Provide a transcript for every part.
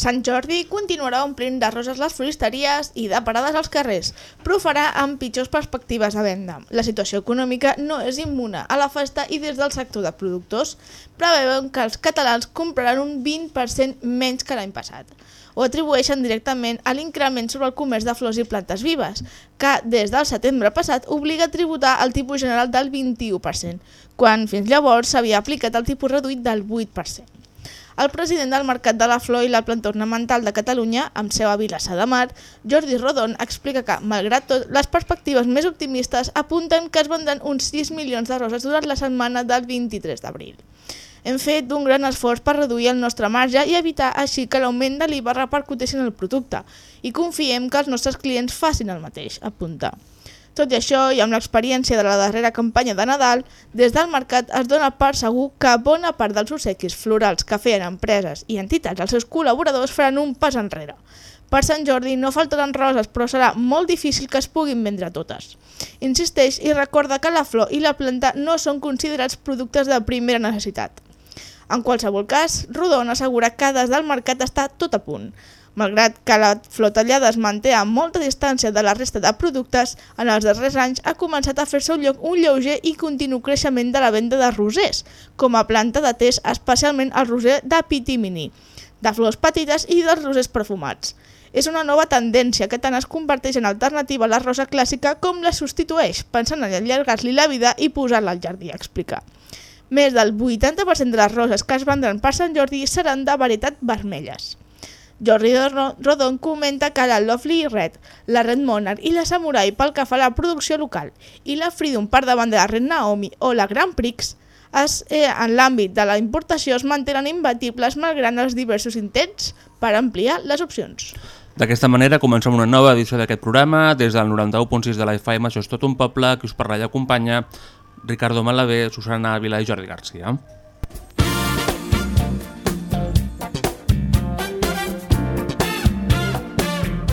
Sant Jordi continuarà omplint de roses les floristeries i de parades als carrers, però farà amb pitjors perspectives de venda. La situació econòmica no és immuna a la festa i des del sector de productors preveuen que els catalans compraran un 20% menys que l'any passat. Ho atribueixen directament a l'increment sobre el comerç de flors i plantes vives, que des del setembre passat obliga a tributar el tipus general del 21%, quan fins llavors s'havia aplicat el tipus reduït del 8%. El president del Mercat de la Flor i la Planta Ornamental de Catalunya, amb seu a Vilassar de Mar, Jordi Rodon, explica que, malgrat tot, les perspectives més optimistes apunten que es vendran uns 6 milions de roses durant la setmana del 23 d'abril. Hem fet un gran esforç per reduir el nostre marge i evitar així que l'augment de l'IVA repercuteixi en el producte i confiem que els nostres clients facin el mateix, apunta. Tot i això, i amb l'experiència de la darrera campanya de Nadal, des del mercat es dona per segur que bona part dels obsequis florals que feien empreses i entitats als seus col·laboradors faran un pas enrere. Per Sant Jordi no faltaran roses, però serà molt difícil que es puguin vendre totes. Insisteix i recorda que la flor i la planta no són considerats productes de primera necessitat. En qualsevol cas, Rodon assegura que des del mercat està tot a punt. Malgrat que la flor tallada es manté a molta distància de la resta de productes, en els darrers anys ha començat a fer-se un, lloc, un lleuger i continu creixement de la venda de rosers, com a planta de test especialment el roser de Pitimini, de flors petites i dels rosers perfumats. És una nova tendència que tant es converteix en alternativa a la rosa clàssica com la substitueix, pensant en allargar-li la vida i posar-la al jardí, explica. Més del 80% de les roses que es vendran per Sant Jordi seran de varietat vermelles. Jordi Rodon comenta que la Lovely Red, la Red Monarch i la Samurai pel que fa a la producció local i la Freedom per davant de la Red Naomi o la Grand Prix es, eh, en l'àmbit de la importació es mantenen imbatibles malgrat els diversos intents per ampliar les opcions. D'aquesta manera comencem una nova edició d'aquest programa. Des del 91.6 de la això és tot un poble, que us parla i acompanya Ricardo Malavé, Susana Ávila i Jordi Garcia.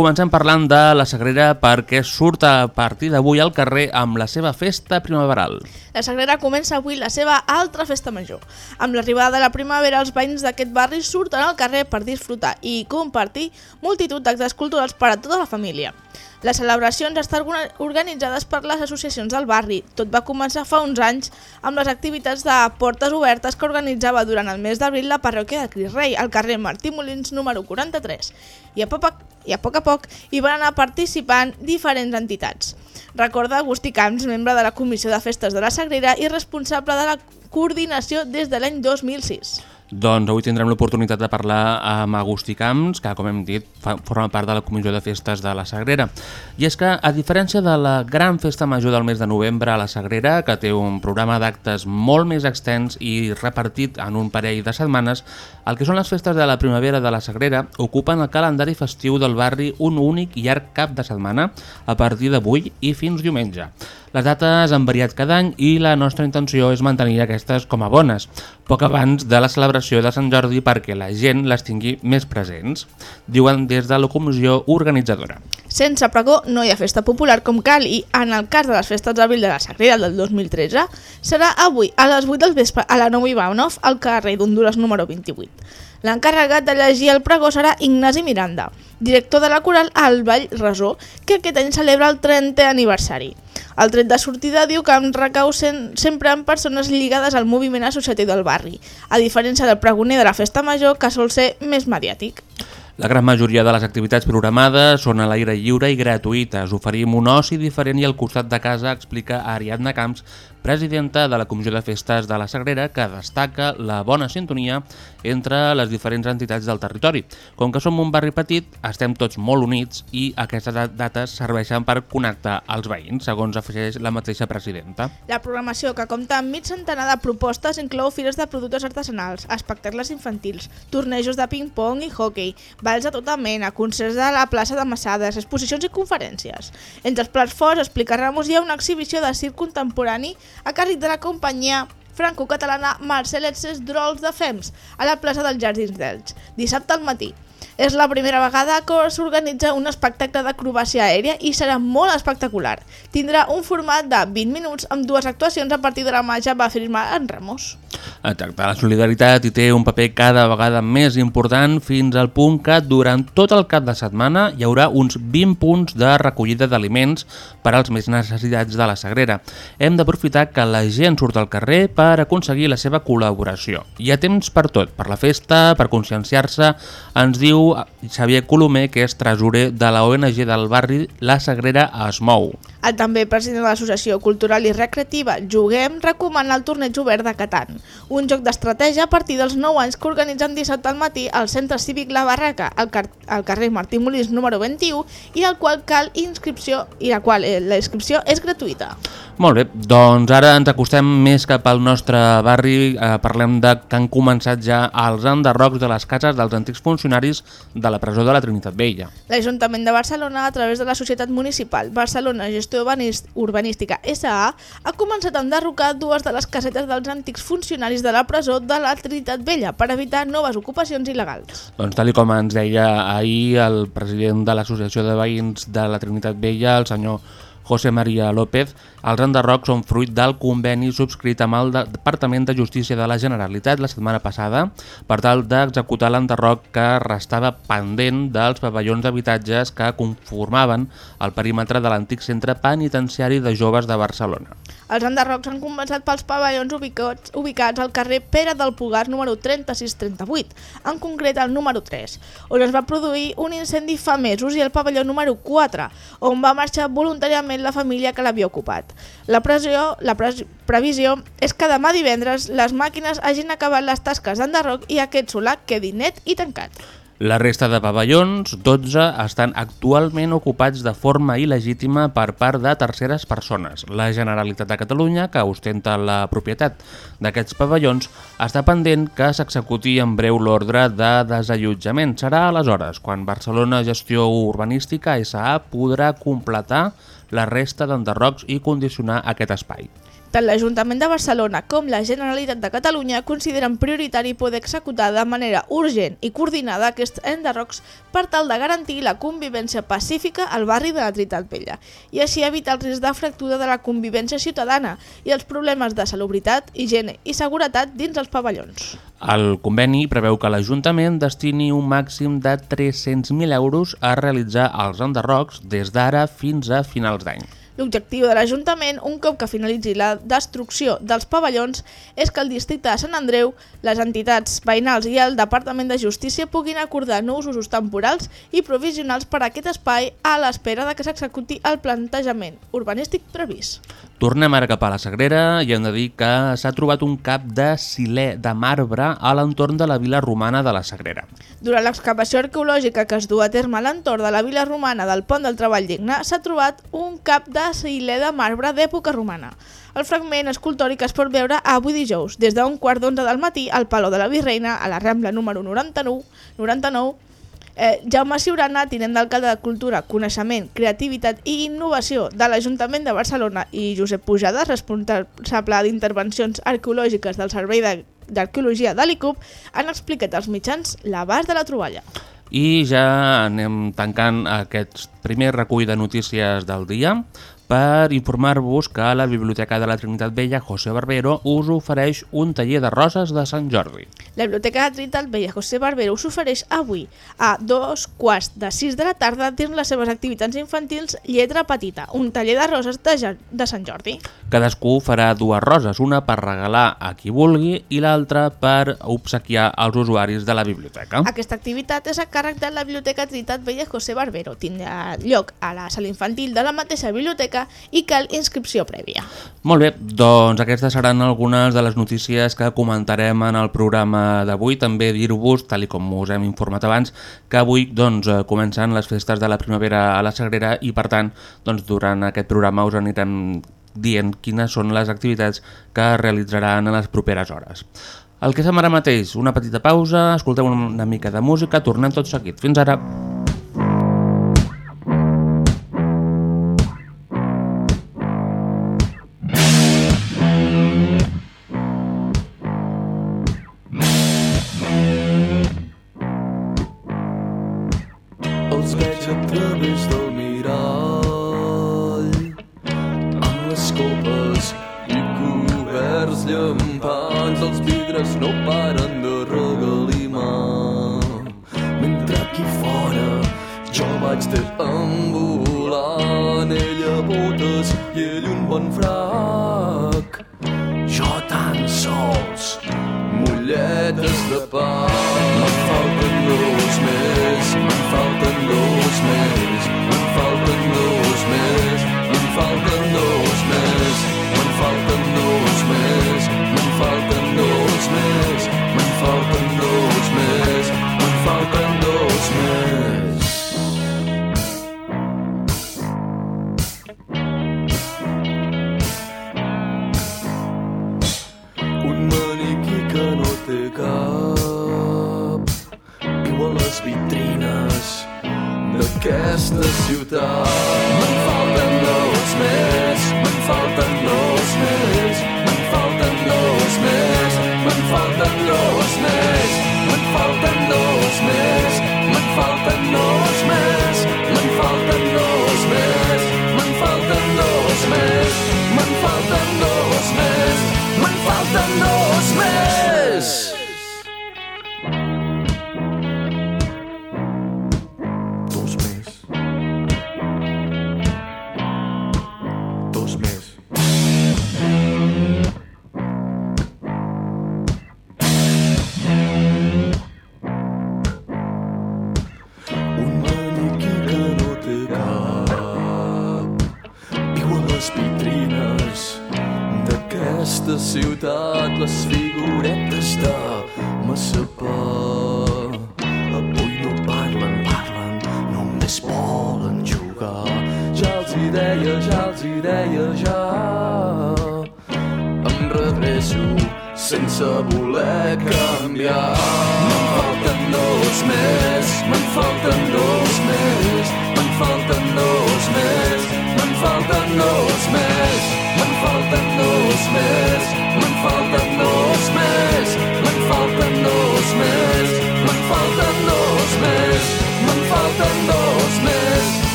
comencem parlant de la Sagrera perquè surt a partir d'avui al carrer amb la seva festa primaveral. La Sagrera comença avui la seva altra festa major. Amb l'arribada de la primavera, els veïns d'aquest barri surten al carrer per disfrutar i compartir multitud d'actes culturals per a tota la família. Les celebracions estan organitzades per les associacions del barri. Tot va començar fa uns anys amb les activitats de portes obertes que organitzava durant el mes d'abril la parròquia de Cris Rei, al carrer Martí Molins número 43. I a poc i a, poc, a poc hi van anar participant diferents entitats. Recorda Agustí Camps, membre de la Comissió de Festes de la Sagrera i responsable de la coordinació des de l'any 2006. Doncs avui tindrem l'oportunitat de parlar amb Agustí Camps, que com hem dit fa, forma part de la Comissió de Festes de la Sagrera. I és que, a diferència de la gran festa major del mes de novembre a la Sagrera, que té un programa d'actes molt més extens i repartit en un parell de setmanes, el que són les festes de la primavera de la Sagrera ocupen el calendari festiu del barri un únic i llarg cap de setmana a partir d'avui i fins diumenge. Les dates han variat cada any i la nostra intenció és mantenir aquestes com a bones, poc abans de la celebració de Sant Jordi perquè la gent les tingui més presents, diuen des de la comissió organitzadora. Sense pregó no hi ha festa popular com cal i, en el cas de les festes d'abril de la Sagrera del 2013, serà avui a les 8 del vespre a la 9 Ivanov al carrer d'Honduras número 28. L'encarregat de llegir el pregó serà Ignasi Miranda, director de la coral al Vall Resó, que aquest any celebra el 30è aniversari. El tret de sortida diu que em recau sen sempre en persones lligades al moviment associatiu del barri, a diferència del pregoner de la festa major, que sol ser més mediàtic. La gran majoria de les activitats programades són a l'aire lliure i gratuïtes. Oferim un oci diferent i al costat de casa, explica Ariadna Camps, presidenta de la Comissió de Festes de la Sagrera, que destaca la bona sintonia entre les diferents entitats del territori. Com que som un barri petit, estem tots molt units i aquestes da- dates serveixen per connectar els veïns, segons afegeix la mateixa presidenta. La programació, que compta amb mig centenar de propostes, inclou fires de productes artesanals, espectacles infantils, tornejos de ping-pong i hockey, balls de tota mena, concerts de la plaça de Massades, exposicions i conferències. Entre els plats forts, explica Ramos, hi ha una exhibició de circ contemporani a càrrec de la companyia franco-catalana Marcel Etses Drols de Fems a la plaça dels Jardins d'Elx, dissabte al matí. És la primera vegada que s'organitza un espectacle d'acrobàcia aèria i serà molt espectacular. Tindrà un format de 20 minuts amb dues actuacions a partir de la màgia, va afirmar en Ramos. Exacte, la solidaritat hi té un paper cada vegada més important fins al punt que durant tot el cap de setmana hi haurà uns 20 punts de recollida d'aliments per als més necessitats de la Sagrera. Hem d'aprofitar que la gent surt al carrer per aconseguir la seva col·laboració. Hi ha temps per tot, per la festa, per conscienciar-se, ens diu Xavier Colomer, que és tresorer de la ONG del barri La Sagrera es mou. El també president de l'Associació Cultural i Recreativa Juguem recomana el torneig obert de Catan, un joc d'estratègia a partir dels 9 anys que organitzen dissabte al matí al Centre Cívic La Barraca, al, car al carrer Martí Molins número 21, i al qual cal inscripció i la qual eh, la inscripció és gratuïta. Molt bé, doncs ara ens acostem més cap al nostre barri, eh, parlem de que han començat ja els enderrocs de les cases dels antics funcionaris de la presó de la Trinitat Vella. L'Ajuntament de Barcelona, a través de la Societat Municipal Barcelona Gestió Urbanís- Urbanística SA, ha començat a enderrocar dues de les casetes dels antics funcionaris de la presó de la Trinitat Vella per evitar noves ocupacions il·legals. Doncs tal com ens deia ahir el president de l'Associació de Veïns de la Trinitat Vella, el senyor José María López, els enderrocs són fruit del conveni subscrit amb el de- Departament de Justícia de la Generalitat la setmana passada per tal d'executar l'enderroc que restava pendent dels pavellons d'habitatges que conformaven el perímetre de l'antic centre penitenciari de joves de Barcelona. Els enderrocs han començat pels pavellons ubicats, ubicats al carrer Pere del Pugàs número 3638, en concret el número 3, on es va produir un incendi fa mesos i el pavelló número 4, on va marxar voluntàriament la família que l'havia ocupat. La, pressió, la pres previsió és que demà divendres les màquines hagin acabat les tasques d'enderroc i aquest solar quedi net i tancat. La resta de pavellons, 12, estan actualment ocupats de forma il·legítima per part de terceres persones. La Generalitat de Catalunya, que ostenta la propietat d'aquests pavellons, està pendent que s'executi en breu l'ordre de desallotjament. Serà aleshores quan Barcelona Gestió Urbanística SA podrà completar la resta d'enderrocs i condicionar aquest espai. Tant l'Ajuntament de Barcelona com la Generalitat de Catalunya consideren prioritari poder executar de manera urgent i coordinada aquests enderrocs per tal de garantir la convivència pacífica al barri de la Trinitat Vella i així evitar el risc de fractura de la convivència ciutadana i els problemes de salubritat, higiene i seguretat dins els pavellons. El conveni preveu que l'Ajuntament destini un màxim de 300.000 euros a realitzar els enderrocs des d'ara fins a finals d'any. L'objectiu de l'Ajuntament, un cop que finalitzi la destrucció dels pavellons, és que el districte de Sant Andreu, les entitats veïnals i el Departament de Justícia puguin acordar nous usos temporals i provisionals per a aquest espai a l'espera de que s'executi el plantejament urbanístic previst. Tornem ara cap a la Sagrera i hem de dir que s'ha trobat un cap de silè de marbre a l'entorn de la vila romana de la Sagrera. Durant l'excavació arqueològica que es du a terme a l'entorn de la vila romana del Pont del Treball Digne, s'ha trobat un cap de silè de marbre d'època romana. El fragment escultòric es pot veure avui dijous, des d'un quart d'onze del matí al Palau de la Virreina, a la Rambla número 99, 99 Eh, Jaume Ciurana, tinent d'alcalde de Cultura, Coneixement, Creativitat i Innovació de l'Ajuntament de Barcelona i Josep Pujades, responsable d'intervencions arqueològiques del Servei d'Arqueologia de l'ICUP, han explicat als mitjans l'abast de la troballa. I ja anem tancant aquest primer recull de notícies del dia per informar-vos que la Biblioteca de la Trinitat Vella José Barbero us ofereix un taller de roses de Sant Jordi. La Biblioteca de Trinitat Vella José Barbero us ofereix avui a dos quarts de sis de la tarda dins les seves activitats infantils Lletra Petita, un taller de roses de, Ja- de Sant Jordi. Cadascú farà dues roses, una per regalar a qui vulgui i l'altra per obsequiar als usuaris de la biblioteca. Aquesta activitat és a càrrec de la Biblioteca Trinitat Vella José Barbero. Tindrà lloc a la sala infantil de la mateixa biblioteca i cal inscripció prèvia. Molt bé, doncs aquestes seran algunes de les notícies que comentarem en el programa d'avui. També dir-vos, tal com us hem informat abans, que avui doncs, eh, comencen les festes de la primavera a la Sagrera i per tant doncs, durant aquest programa us anirem dient quines són les activitats que es realitzaran en les properes hores. El que fem ara mateix, una petita pausa, escolteu una mica de música, tornem tot seguit. Fins ara.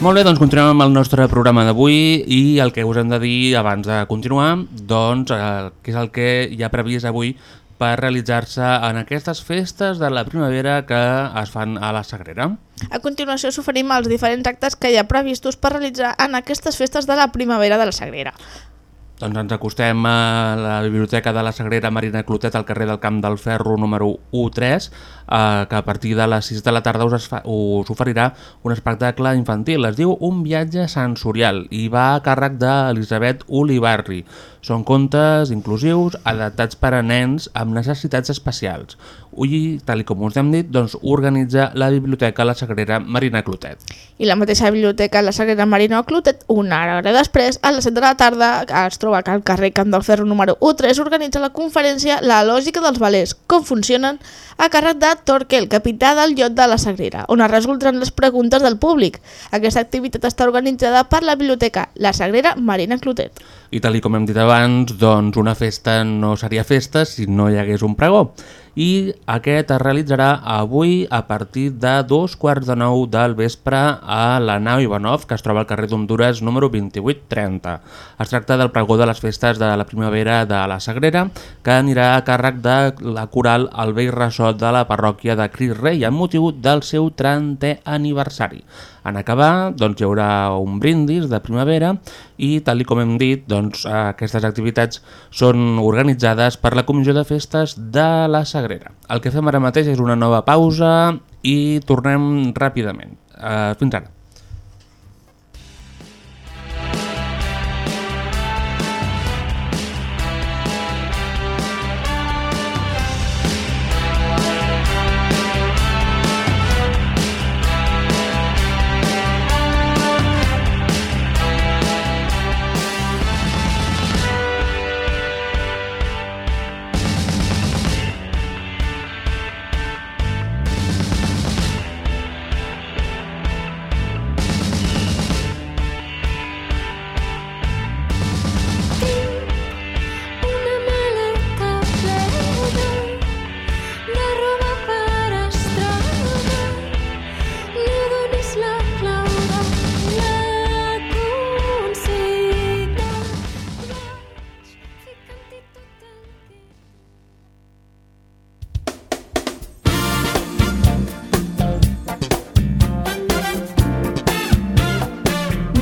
Molt bé, doncs continuem amb el nostre programa d'avui i el que us hem de dir abans de continuar, doncs, eh, que és el que hi ha previst avui per realitzar-se en aquestes festes de la primavera que es fan a la Sagrera. A continuació s'oferim els diferents actes que hi ha previstos per realitzar en aquestes festes de la primavera de la Sagrera. Doncs ens acostem a la Biblioteca de la Sagrera Marina Clotet al carrer del Camp del Ferro número 13, eh, que a partir de les 6 de la tarda us, es fa, us oferirà un espectacle infantil. Es diu Un viatge sensorial i va a càrrec d'Elisabet Olivarri. Són contes inclusius adaptats per a nens amb necessitats especials. I, tal com us hem dit, doncs, organitza la Biblioteca La Sagrera Marina Clotet. I la mateixa biblioteca La Sagrera Marina Clotet, una hora després, a les 7 de la tarda, es troba al carrer Camp del Ferro número 13, organitza la conferència La lògica dels valers, com funcionen, a càrrec de Torquel, capità del llot de la Sagrera, on es resoldran les preguntes del públic. Aquesta activitat està organitzada per la biblioteca La Sagrera Marina Clotet. I tal i com hem dit abans, doncs una festa no seria festa si no hi hagués un pregó. I aquest es realitzarà avui a partir de dos quarts de nou del vespre a la nau Ivanov, que es troba al carrer d'Honduras número 2830. Es tracta del pregó de les festes de la primavera de la Sagrera, que anirà a càrrec de la coral El vell ressò de la parròquia de Cris Rei amb motiu del seu 30è aniversari. En acabar, doncs, hi haurà un brindis de primavera i, tal com hem dit, doncs, aquestes activitats són organitzades per la Comissió de Festes de la Sagrera. El que fem ara mateix és una nova pausa i tornem ràpidament. Uh, fins ara.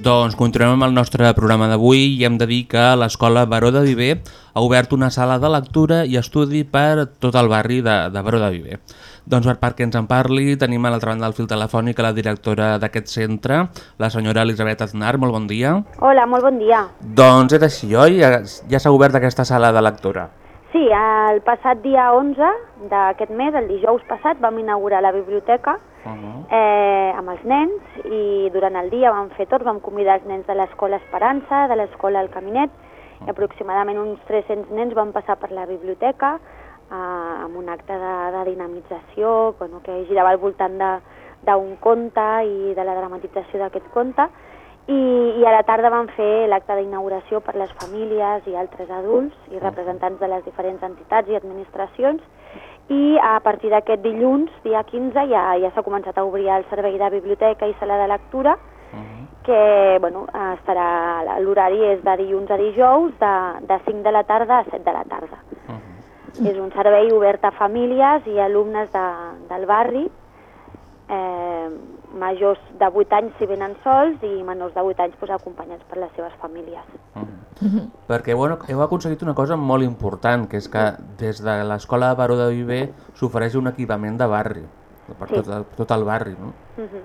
doncs continuem amb el nostre programa d'avui i hem de dir que l'Escola Baró de Viver ha obert una sala de lectura i estudi per tot el barri de, de Baró de Viver. Doncs per part que ens en parli tenim a l'altra banda del fil telefònic la directora d'aquest centre, la senyora Elisabet Aznar, molt bon dia. Hola, molt bon dia. Doncs és així, oi? Ja, ja s'ha obert aquesta sala de lectura. Sí, el passat dia 11 d'aquest mes, el dijous passat, vam inaugurar la biblioteca Uh -huh. eh, amb els nens i durant el dia vam fer tot, vam convidar els nens de l'escola Esperança, de l'escola El Caminet, i aproximadament uns 300 nens van passar per la biblioteca eh, amb un acte de, de dinamització bueno, que girava al voltant d'un conte i de la dramatització d'aquest conte, i, i a la tarda van fer l'acte d'inauguració per les famílies i altres adults i representants de les diferents entitats i administracions. I a partir d'aquest dilluns, dia 15, ja, ja s'ha començat a obrir el servei de biblioteca i sala de lectura que bueno, estarà l'horari és de dilluns a dijous de, de 5 de la tarda a 7 de la tarda. És un servei obert a famílies i alumnes de, del barri. Eh, majors de 8 anys si venen sols i menors de 8 anys pues, acompanyats per les seves famílies. Perquè bueno, heu aconseguit una cosa molt important, que és que des de l'Escola Baró de Viver s'ofereix un equipament de barri, per Sí. tot, el, tot el barri, no? Mhm.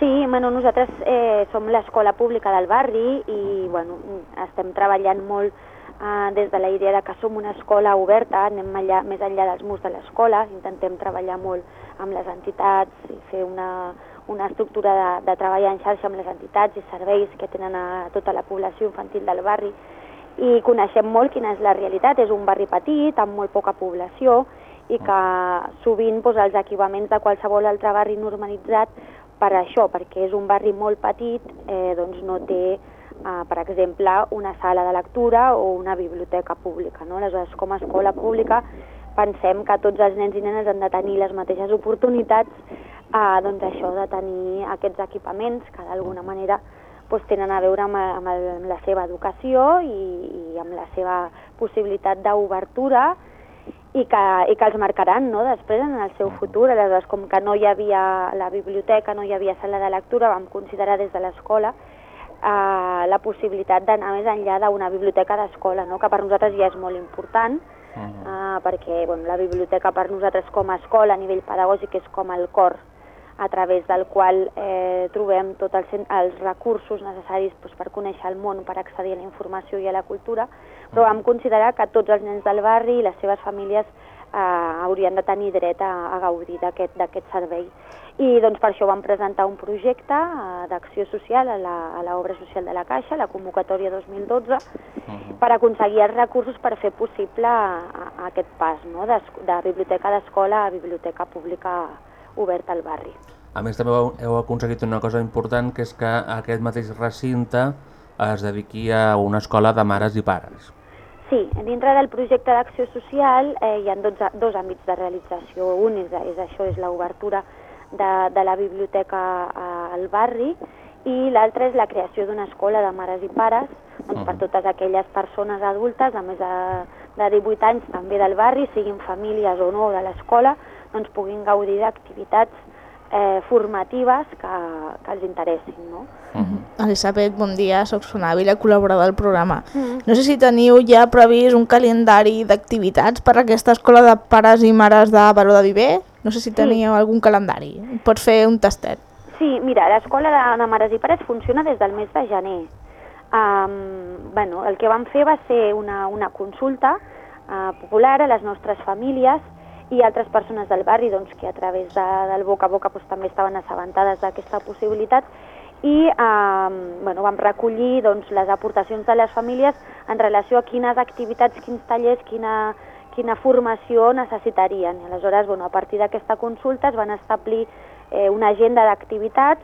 Sí, bueno, nosaltres eh, som l'escola pública del barri i bueno, estem treballant molt eh, des de la idea de que som una escola oberta, anem allà, més enllà dels murs de l'escola, intentem treballar molt amb les entitats i fer una, una estructura de, de treballar en xarxa amb les entitats i serveis que tenen a tota la població infantil del barri i coneixem molt quina és la realitat. És un barri petit, amb molt poca població, i que sovint doncs, els equipaments de qualsevol altre barri normalitzat per això, perquè és un barri molt petit, eh, doncs no té eh, per exemple, una sala de lectura o una biblioteca pública. No? Aleshores, com a escola pública, pensem que tots els nens i nenes han de tenir les mateixes oportunitats eh, doncs això de tenir aquests equipaments que d'alguna manera doncs, tenen a veure amb, amb, el, amb la seva educació i, i amb la seva possibilitat d'obertura i que, i que els marcaran no? després en el seu futur. Aleshores, com que no hi havia la biblioteca, no hi havia sala de lectura, vam considerar des de l'escola eh, la possibilitat d'anar més enllà d'una biblioteca d'escola, no? que per nosaltres ja és molt important, uh -huh. eh, perquè bueno, la biblioteca per nosaltres com a escola a nivell pedagògic és com el cor a través del qual eh, trobem tots els, els recursos necessaris doncs, per conèixer el món, per accedir a la informació i a la cultura, però vam considerar que tots els nens del barri i les seves famílies eh, haurien de tenir dret a, a gaudir d'aquest servei. I doncs, per això vam presentar un projecte eh, d'acció social a l'obra social de la Caixa, la convocatòria 2012, per aconseguir els recursos per fer possible a, a aquest pas no? de, de biblioteca d'escola a biblioteca pública oberta al barri. A més, també heu, heu aconseguit una cosa important, que és que aquest mateix recinte es dediqui a una escola de mares i pares. Sí, dintre del projecte d'acció social eh, hi ha dos, dos àmbits de realització. Un és, és això, és l'obertura de, de la biblioteca a- al barri i l'altre és la creació d'una escola de mares i pares doncs, per totes aquelles persones adultes de més de, de 18 anys també del barri, siguin famílies o no de l'escola, doncs puguin gaudir d'activitats eh, formatives que, que els interessin. No? Elisabet, bon dia, soc Sonàvila, col·laboradora del programa. Mm. No sé si teniu ja previst un calendari d'activitats per a aquesta escola de pares i mares de Baró de Viver? No sé si teníeu algun calendari. Pots fer un tastet. Sí, mira, l'escola de, de mares i pares funciona des del mes de gener. Um, bueno, el que vam fer va ser una, una consulta uh, popular a les nostres famílies i altres persones del barri doncs, que a través de, del boca a boca doncs, també estaven assabentades d'aquesta possibilitat i um, bueno, vam recollir doncs, les aportacions de les famílies en relació a quines activitats, quins tallers, quina, quina formació necessitarien. I aleshores, bueno, a partir d'aquesta consulta es van establir eh, una agenda d'activitats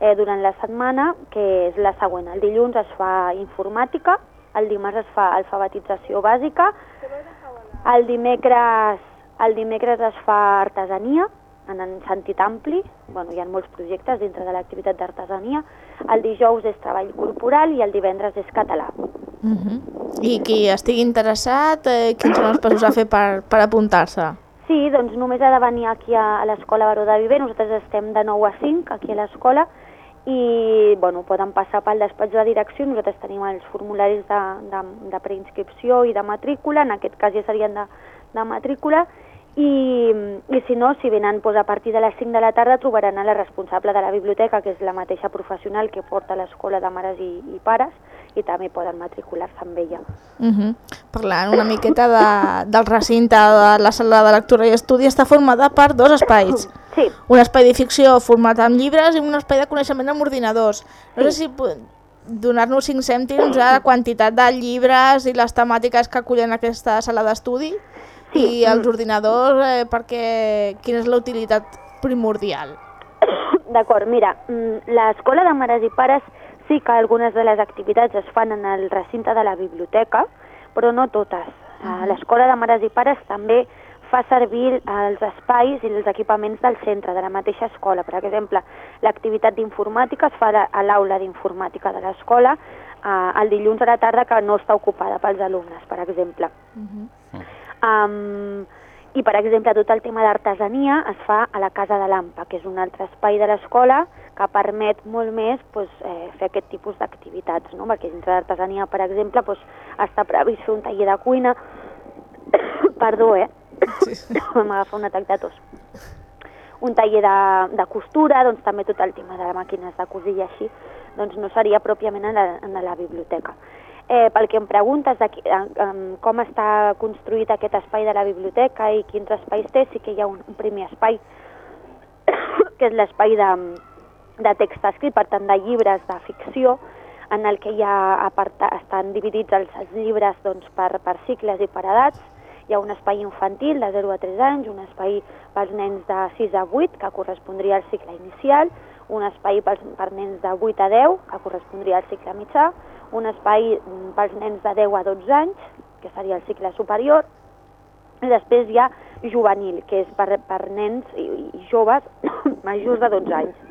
eh, durant la setmana, que és la següent. El dilluns es fa informàtica, el dimarts es fa alfabetització bàsica, el dimecres, el dimecres es fa artesania, en, en sentit ampli, bueno, hi ha molts projectes dintre de l'activitat d'artesania, el dijous és treball corporal i el divendres és català. Uh -huh. I qui estigui interessat, eh, quins són els passos a fer per, per apuntar-se? Sí, doncs només ha de venir aquí a, a l'escola Baró de Viver, nosaltres estem de 9 a 5 aquí a l'escola i bueno, poden passar pel despatx de direcció, nosaltres tenim els formularis de, de, de preinscripció i de matrícula, en aquest cas ja serien de, de matrícula, i, i si no, si venen doncs, a partir de les 5 de la tarda trobaran a la responsable de la biblioteca, que és la mateixa professional que porta l'escola de mares i, i pares, i també poden matricular-se amb ella. Uh -huh. Parlant una miqueta de, del recinte de la sala de lectura i estudi, està formada per dos espais. Sí. Un espai de ficció format amb llibres i un espai de coneixement amb ordinadors. No sé si donar-nos 5 cèntims a la quantitat de llibres i les temàtiques que acullen aquesta sala d'estudi i els ordinadors, eh, perquè quina és la utilitat primordial. D'acord, mira, mm, l'escola de mares i pares sí que algunes de les activitats es fan en el recinte de la biblioteca, però no totes. Uh, L'escola de mares i pares també fa servir els espais i els equipaments del centre, de la mateixa escola. Per exemple, l'activitat d'informàtica es fa a- l'aula d'informàtica de l'escola uh, el dilluns a la tarda que no està ocupada pels alumnes, per exemple. Um, I, per exemple, tot el tema d'artesania es fa a la Casa de l'AMPA, que és un altre espai de l'escola que permet molt més pues, eh, fer aquest tipus d'activitats, no? perquè dintre d'artesania, per exemple, pues, està previst fer un taller de cuina, perdó, eh? M'agafa un atac de tos. Un taller de, de costura, doncs també tot el tema de màquines de cosir i així, doncs no seria pròpiament en la, en la biblioteca. Eh, pel que em preguntes de qui, eh, com està construït aquest espai de la biblioteca i quins espais té, sí que hi ha un, un primer espai, que és l'espai de, de text escrit, per tant de llibres de ficció, en el que hi ha aparta, estan dividits els, els llibres doncs, per, per cicles i per edats. Hi ha un espai infantil de 0 a 3 anys, un espai pels nens de 6 a 8, que correspondria al cicle inicial, un espai pels, per nens de 8 a 10, que correspondria al cicle mitjà, un espai pels nens de 10 a 12 anys, que seria el cicle superior, i després hi ha juvenil, que és per, per nens i, i joves majors de 12 anys.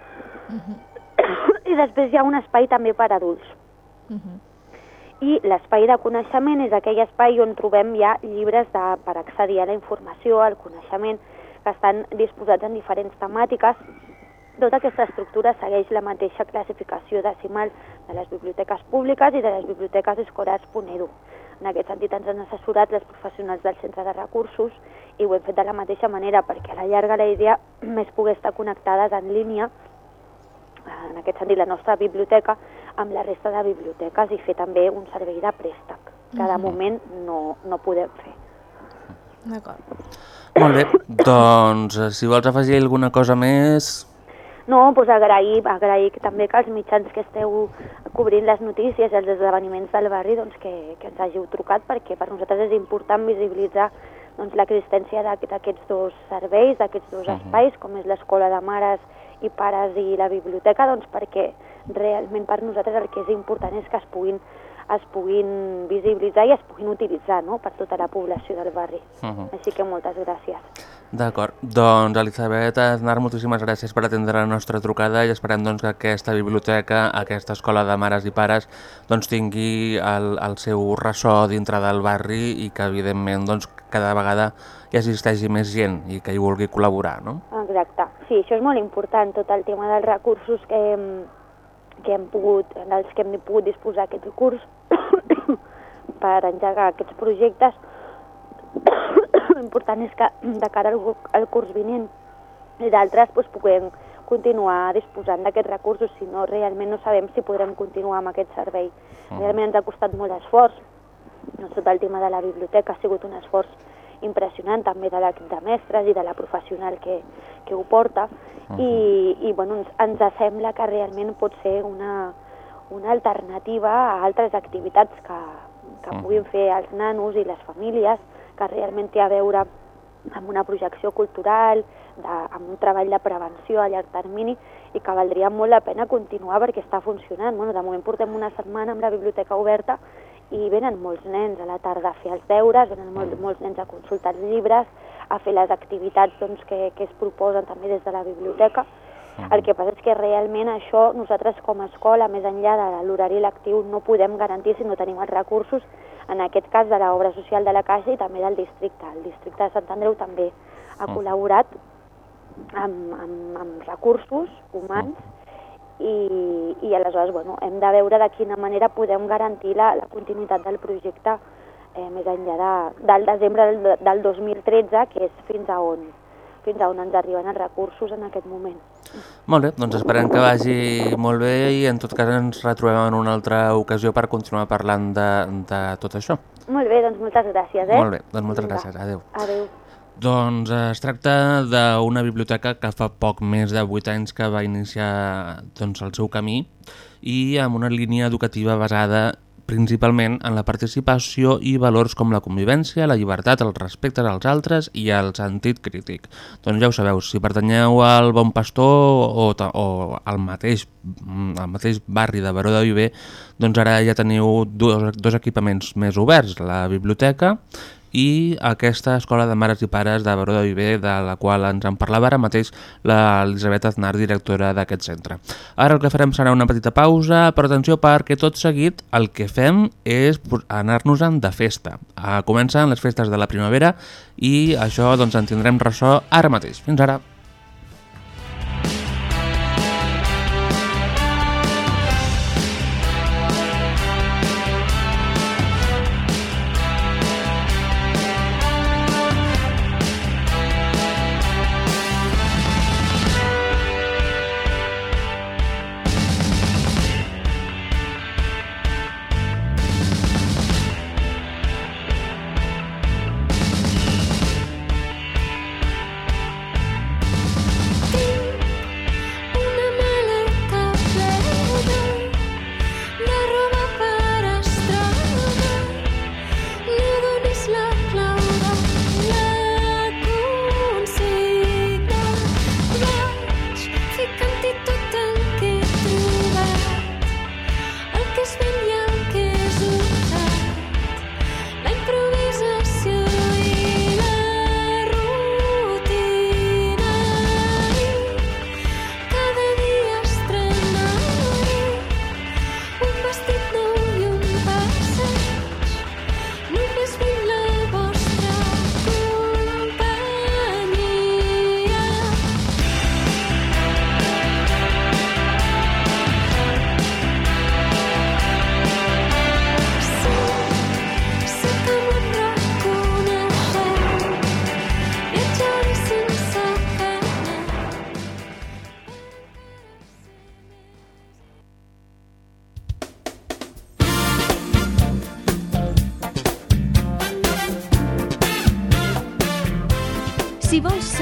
I després hi ha un espai també per adults. I l'espai de coneixement és aquell espai on trobem ja llibres de, per accedir a la informació, al coneixement, que estan disposats en diferents temàtiques. Tota aquesta estructura segueix la mateixa classificació decimal de les biblioteques públiques i de les biblioteques escolars Punt.edu. En aquest sentit ens han assessorat les professionals del centre de recursos i ho hem fet de la mateixa manera perquè a la llarga la idea és poder estar connectades en línia en aquest sentit la nostra biblioteca amb la resta de biblioteques i fer també un servei de préstec que de Mhm. moment no, no podem fer. D'acord. Molt bé, doncs eh, si vols afegir alguna cosa més... No, doncs agrair, agrair també que els mitjans que esteu cobrint les notícies i els esdeveniments del barri doncs que, que ens hàgiu trucat perquè per nosaltres és important visibilitzar doncs, l'existència d'aqu- d'aquests dos serveis, d'aquests dos espais, com és l'escola de mares i pares i la biblioteca, doncs perquè realment per nosaltres el que és important és que es puguin, es puguin visibilitzar i es puguin utilitzar no? per tota la població del barri. Uh -huh. Així que moltes gràcies. D'acord, doncs Elisabet Aznar, moltíssimes gràcies per atendre la nostra trucada i esperem doncs, que aquesta biblioteca, aquesta escola de mares i pares, doncs, tingui el, el seu ressò dintre del barri i que evidentment doncs, cada vegada hi assisteixi més gent i que hi vulgui col·laborar, no? Exacte, sí, això és molt important, tot el tema dels recursos que hem, que hem pogut, dels que hem pogut disposar aquest curs per engegar aquests projectes. L'important és que de cara al, al curs vinent i d'altres doncs, puguem continuar disposant d'aquests recursos, si no realment no sabem si podrem continuar amb aquest servei. Realment ens ha costat molt esforç, no tot el tema de la biblioteca ha sigut un esforç impressionant també de l'equip de mestres i de la professional que, que ho porta i, i bueno, ens, ens sembla que realment pot ser una, una alternativa a altres activitats que, que Mhm. puguin fer els nanos i les famílies, que realment té a veure amb una projecció cultural, de, amb un treball de prevenció a llarg termini i que valdria molt la pena continuar perquè està funcionant. Bueno, de moment portem una setmana amb la biblioteca oberta i venen molts nens a la tarda a fer els deures, venen molts, molts nens a consultar els llibres, a fer les activitats doncs, que, que es proposen també des de la biblioteca. El que passa és que realment això nosaltres com a escola, més enllà de l'horari lectiu, no podem garantir si no tenim els recursos, en aquest cas de l'obra social de la Caixa i també del districte. El districte de Sant Andreu també ha Mm. col·laborat amb, amb, amb recursos humans i, i aleshores bueno, hem de veure de quina manera podem garantir la, la continuïtat del projecte eh, més enllà de, del desembre del, del 2013, que és fins a on fins a on ens arriben els recursos en aquest moment. Molt bé, doncs esperem que vagi molt bé i en tot cas ens retrobem en una altra ocasió per continuar parlant de, de tot això. Molt bé, doncs moltes gràcies. Eh? Molt bé, doncs moltes Vinga. gràcies. Adéu. Adéu. Doncs eh, es tracta d'una biblioteca que fa poc més de 8 anys que va iniciar doncs, el seu camí i amb una línia educativa basada principalment en la participació i valors com la convivència, la llibertat, el respecte als altres i el sentit crític. Doncs ja ho sabeu, si pertanyeu al Bon Pastor o, o al, mateix, mm, al mateix barri de Baró de Viver, doncs ara ja teniu dos, dos equipaments més oberts, la biblioteca i aquesta escola de mares i pares de Baró de Viver, de la qual ens en parlava ara mateix l'Elisabet Aznar, directora d'aquest centre. Ara el que farem serà una petita pausa, però atenció perquè tot seguit el que fem és anar-nos-en de festa. Ah, comencen les festes de la primavera i això doncs en tindrem ressò ara mateix. Fins ara.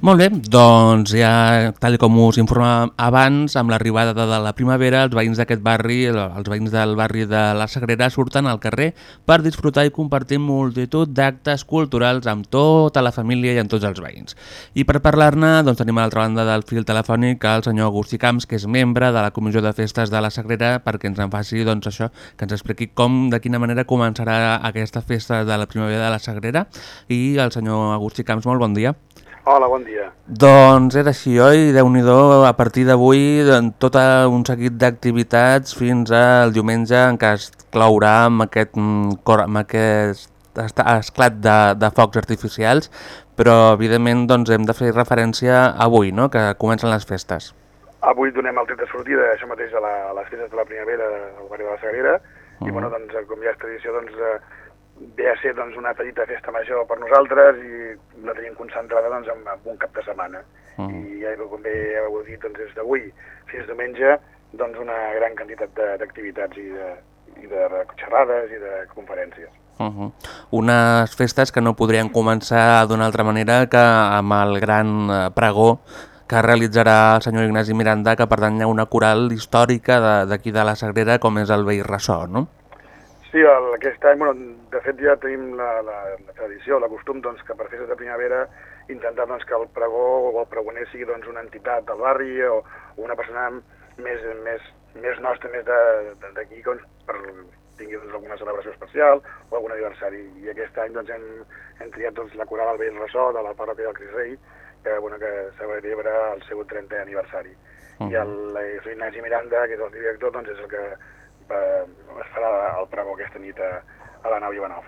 Molt bé, doncs ja, tal com us informàvem abans, amb l'arribada de la primavera, els veïns d'aquest barri, els veïns del barri de la Sagrera, surten al carrer per disfrutar i compartir multitud d'actes culturals amb tota la família i amb tots els veïns. I per parlar-ne, doncs tenim a l'altra banda del fil telefònic el senyor Agustí Camps, que és membre de la Comissió de Festes de la Sagrera, perquè ens en faci, doncs això, que ens expliqui com, de quina manera començarà aquesta festa de la primavera de la Sagrera. I el senyor Agustí Camps, molt bon dia. Hola, bon dia. Doncs és així, oi? déu nhi a partir d'avui tot un seguit d'activitats fins al diumenge en què es claurà amb aquest, mm, amb aquest est- esclat de, de focs artificials, però evidentment doncs, hem de fer referència avui, no? que comencen les festes. Avui donem el tret de sortida, això mateix, a, la, a les festes de la primavera al barri de la Sagrera, Mhm. i bueno, doncs, com ja és tradició, doncs, eh, ve a ser doncs, una petita festa major per nosaltres i la tenim concentrada doncs, en, en un cap de setmana. Mhm. I ja, com bé heu dit, doncs, des d'avui fins diumenge, doncs, una gran quantitat de- d'activitats i de, i de xerrades i de conferències. Uh -huh. Unes festes que no podrien començar d'una altra manera que amb el gran eh, pregó que realitzarà el senyor Ignasi Miranda, que pertany a una coral històrica de- d'aquí de, de la Sagrera, com és el Vell Ressò, no? Sí, el, aquest any, bueno, de fet ja tenim la, la, la tradició, la costum, doncs, que per festes de primavera intentar doncs, que el pregó o el pregoner sigui doncs, una entitat del barri o, o una persona més, més, més nostra, més d'aquí, doncs, per tingui doncs, alguna celebració especial o algun aniversari. I aquest any doncs, hem, hem triat doncs, la coral al Vell Ressò de la parròquia del Cris Rei, que, bueno, que celebra el seu 30è aniversari. I el, el Ignasi Miranda, que és el director, doncs, és el que eh, es farà el pregó aquesta nit a, a la nau Ivanov.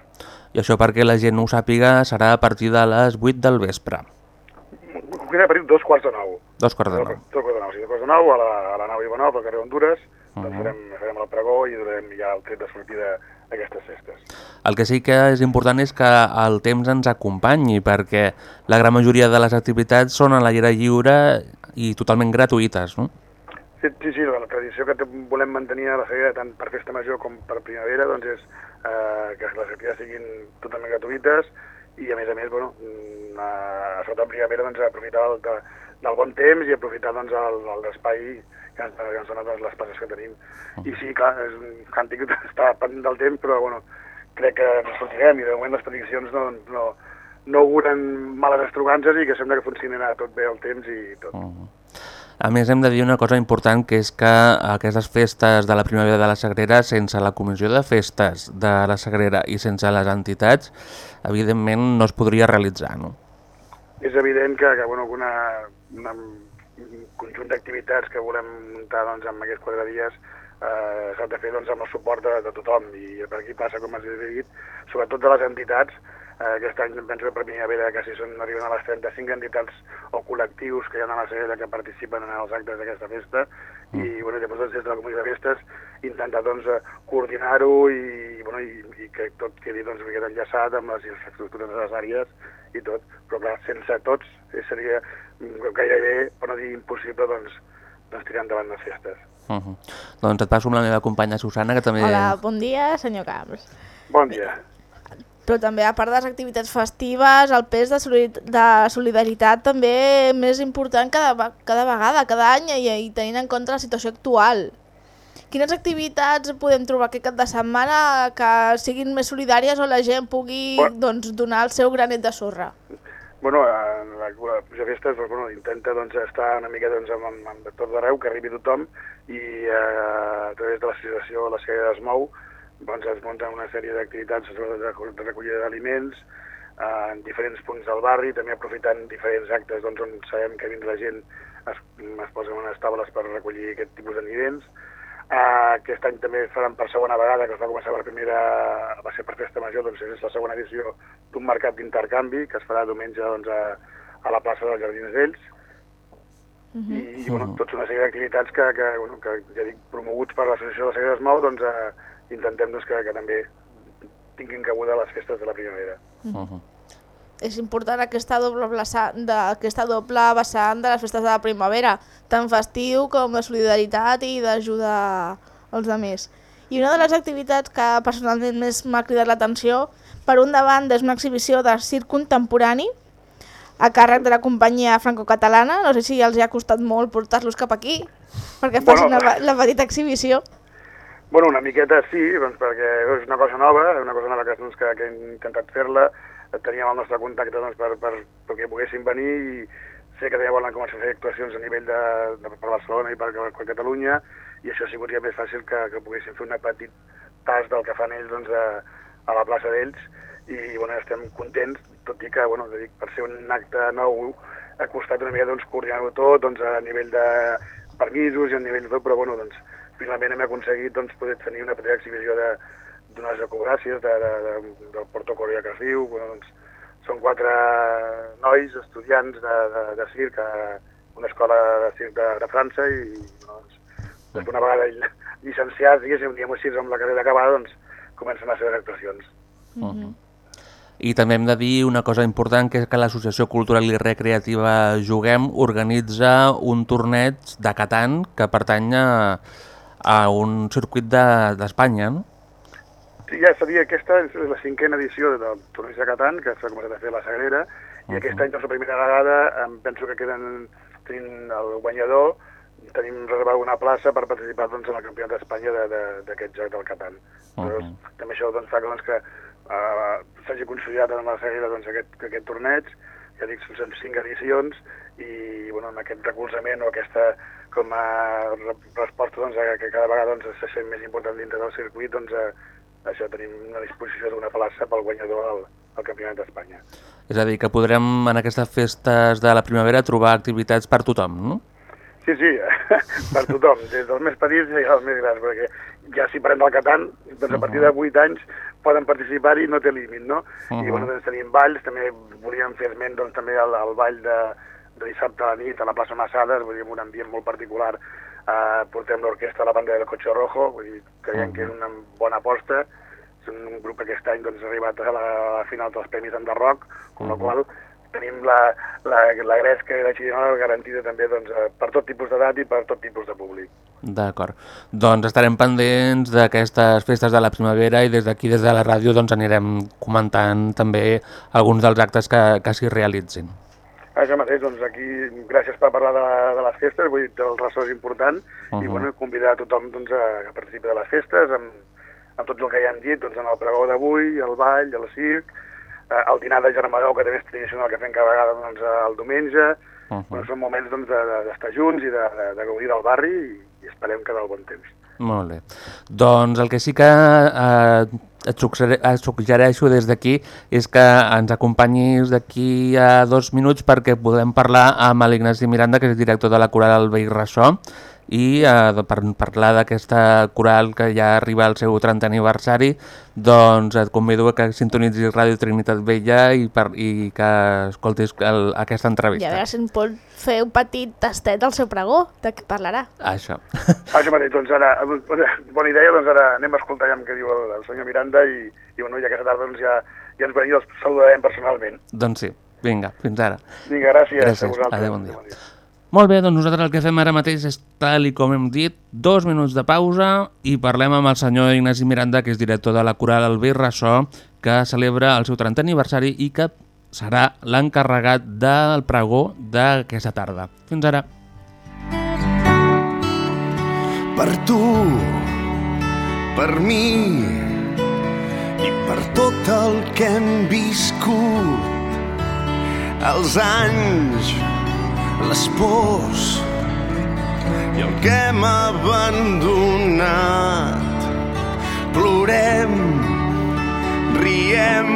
I això perquè la gent ho sàpiga serà a partir de les 8 del vespre. Concretament a partir de dos quarts de nou. Dos quarts de Dos, nou. dos quarts de nou, sí, dos quarts de nou a la, a la nau Ivanov, al carrer Honduras, doncs Mhm. farem, farem el pregó i durem ja el tret de sortida d'aquestes festes. El que sí que és important és que el temps ens acompanyi, perquè la gran majoria de les activitats són a l'aire lliure i totalment gratuïtes, no? Sí, sí, sí, la tradició que volem mantenir a la Sagrera, tant per festa major com per primavera, doncs és eh, que les activitats siguin totalment gratuïtes i, a més a més, bueno, mm, a, sobretot en primavera, doncs, aprofitar del, de, del bon temps i aprofitar doncs, el- el- l'espai que ens, que ens dona doncs, les passes que tenim. I sí, clar, és un càntic que està pendent del temps, però bueno, crec que ens sortirem i de moment les prediccions no, no, no auguren males estrogances i que sembla que funcionarà tot bé el temps i tot. A més, hem de dir una cosa important, que és que aquestes festes de la primavera de la Sagrera, sense la comissió de festes de la Sagrera i sense les entitats, evidentment no es podria realitzar, no? és evident que, que bueno, una, una, un conjunt d'activitats que volem muntar doncs, en aquests quatre dies eh, s'ha de fer doncs, amb el suport de, de tothom i per aquí passa, com has dit, sobretot de les entitats. Eh, aquest any penso que per primavera quasi són, arriben a les 35 entitats o col·lectius que hi ha a la Sagrera que participen en els actes d'aquesta festa i bueno, llavors doncs, des de la Comissió de Festes intentar doncs, coordinar-ho i, bueno, i, i que tot quedi doncs, una miqueta enllaçat amb les infraestructures necessàries i tot, però clar, sense tots eh, seria mm, gairebé, per no dir impossible, doncs, doncs tirar endavant les festes. Uh -huh. Doncs et passo amb la meva companya Susana, que també... Hola, bon dia, senyor Camps. Bon dia. Però també, a part de les activitats festives, el pes de, solid de solidaritat també més important cada, cada vegada, cada any, i, i tenint en compte la situació actual. Quines activitats podem trobar aquest cap de setmana que siguin més solidàries o la gent pugui Bueno. doncs, donar el seu granet de sorra? Bueno, en la, la Puja Festes doncs, bueno, intenta doncs, estar una mica doncs, amb, amb, amb tot d'arreu, que arribi tothom, i eh, a través de l'associació La Sèrie es mou, doncs, es munten una sèrie d'activitats sobretot de, reco- de recollida d'aliments eh, en diferents punts del barri, també aprofitant diferents actes doncs, on sabem que vindrà gent es, es posen unes taules per recollir aquest tipus d'aliments. Uh, aquest any també faran per segona vegada, que es va començar per primera, va ser per festa major, doncs és la segona edició d'un mercat d'intercanvi que es farà diumenge doncs, a, a la plaça dels Jardins d'Ells. I, i bueno, tots una sèrie d'activitats que, que, bueno, que, ja dic, promoguts per l'associació de Segres Mou, doncs eh, intentem doncs, que, que també tinguin cabuda les festes de la primavera. Uh -huh. és important aquesta doble, vessant de, aquesta doble vessant de les festes de la primavera, tant festiu com de solidaritat i d'ajudar als altres. I una de les activitats que personalment més m'ha cridat l'atenció, per un davant és una exhibició de circ contemporani a càrrec de la companyia franco-catalana, no sé si els hi ha costat molt portar-los cap aquí perquè facin Bueno. la, la petita exhibició. Bueno, una miqueta sí, doncs, perquè és una cosa nova, una cosa nova que, doncs, que, que hem intentat fer-la, teníem el nostre contacte doncs, per, per, perquè poguessin venir i sé que ja volen començar a fer actuacions a nivell de, de per Barcelona i per, per Catalunya i això ha sigut ja més fàcil que, que poguessin fer un petit pas del que fan ells doncs, a, a la plaça d'ells. I bueno, estem contents, tot i que bueno, dic, per ser un acte nou ha costat una mica doncs, coordinar-ho tot doncs, a nivell de permisos i a nivell de tot, però bueno, doncs, finalment hem aconseguit doncs, poder tenir una petita exhibició de d'unes acrobàcies de, de, de, del Porto Corea que es diu. Doncs, són quatre nois, estudiants de, de, de circ a una escola de circ de, de França i doncs, doncs una vegada llicenciats, diguéssim, diguem-ho així, amb la carrera acabada, doncs comencen les actuacions. Uh -huh. I també hem de dir una cosa important, que és que l'Associació Cultural i Recreativa Juguem organitza un torneig de Catan que pertany a, a un circuit de- d'Espanya, de, no? Sí, ja seria aquesta és la cinquena edició del torneig de Catan, que s'ha començat a fer a la Sagrera, i aquest any, doncs, la primera vegada, em penso que queden, tenim el guanyador, tenim reservat una plaça per participar doncs, en el Campionat d'Espanya de- de- d'aquest joc del Catan. Uh -huh. també això doncs, fa que, doncs, que uh, s'hagi consolidat en la Sagrera doncs, aquest, aquest torneig, ja dic, són cinc edicions, i bueno, amb aquest recolzament o aquesta com a re- resposta doncs, a que cada vegada doncs, se sent més important dintre del circuit, doncs, eh, això tenim una disposició d'una plaça pel guanyador al, al Campionat d'Espanya. És a dir, que podrem en aquestes festes de la primavera trobar activitats per tothom, no? Sí, sí, per tothom, des dels més petits i als més grans, perquè ja si parlem del Catan, doncs a partir de 8 anys poden participar i no té límit, no? I Mhm. bueno, doncs tenim balls, també volíem fer esment doncs, també al, al ball de, de dissabte a la nit a la plaça Massades, vull dir, un ambient molt particular, eh, portem l'orquestra a la banda del Coche Rojo, vull dir, creiem que és una bona aposta, és un, grup que aquest any doncs, ha arribat a la, a la final dels Premis Enderroc, amb la qual tenim la, la, la gresca i la xirinola garantida també doncs, eh, per tot tipus d'edat i per tot tipus de públic. D'acord. Doncs estarem pendents d'aquestes festes de la primavera i des d'aquí, des de la ràdio, doncs anirem comentant també alguns dels actes que, que s'hi realitzin. Això mateix, doncs aquí, gràcies per parlar de, de les festes, vull dir, el ressò és important, uh Mhm. i bueno, convidar a tothom doncs, a, a participar de les festes, amb, amb tot el que ja hem dit, doncs, en el pregó d'avui, el ball, el circ, eh, el dinar de Germadó, que també és tradicional, que fem cada vegada doncs, el diumenge, Uh -huh. bueno, són moments doncs, d'estar de, d'estar junts i de, de, de gaudir del barri i, i esperem que del bon temps. Molt bé. Doncs el que sí que eh, et, suggereixo des d'aquí és que ens acompanyis d'aquí a dos minuts perquè podem parlar amb l'Ignasi Miranda, que és director de la coral El Vell Ressò, i eh, per parlar d'aquesta coral que ja arriba al seu 30 aniversari, doncs et convido a que sintonitzis Ràdio Trinitat Vella i, per, i que escoltis el, aquesta I a entrevista. veure si ens pot fer un petit tastet del seu pregó, de què parlarà. Això. Això mateix, doncs ara, bona, bona idea, doncs ara anem a escoltar ja què diu el, el senyor Miranda i, i bueno, ja aquesta tarda doncs, ja, ja ens venim i els saludarem personalment. doncs sí, vinga, fins ara. Vinga, gràcies, Gràcies. a vosaltres. Adéu, bon dia. Molt bé, doncs nosaltres el que fem ara mateix és, tal i com hem dit, dos minuts de pausa i parlem amb el senyor Ignasi Miranda, que és director de la coral Vell Ressò, que celebra el seu 30 aniversari i que serà l'encarregat del pregó d'aquesta tarda. Fins ara. per tu, per mi i per tot el que hem viscut. Els anys, les pors i el que hem abandonat. Plorem, riem,